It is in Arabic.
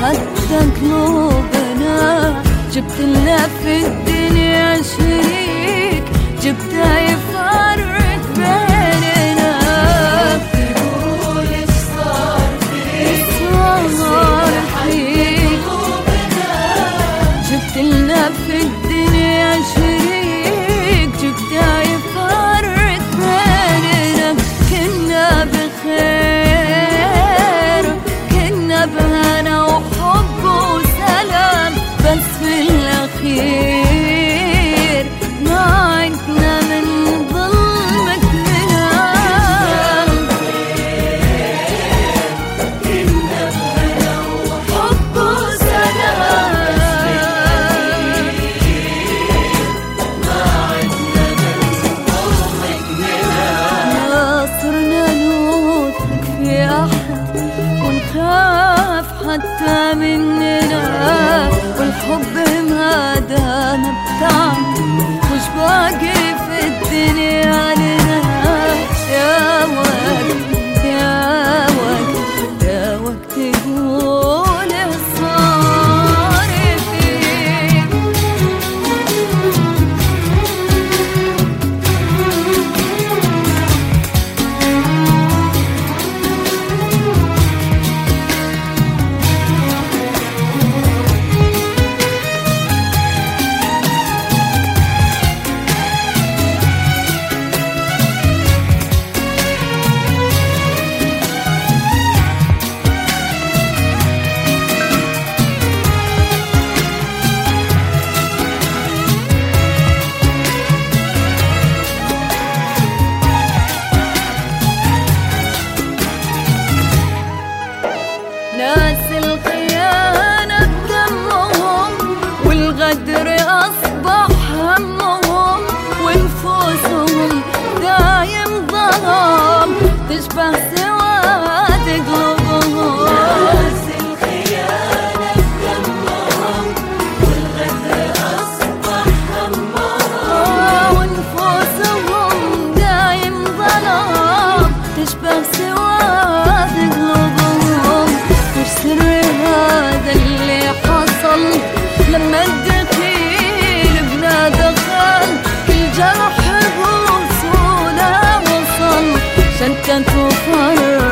حتى قلوبنا جبت لنا في الدنيا شريك. جبت يفرق حتى مننا والحب مهاده ناس الخيانة بدمهم والغدر أصبح همهم ونفوسهم دايم ظلام تشبه sen tufanı.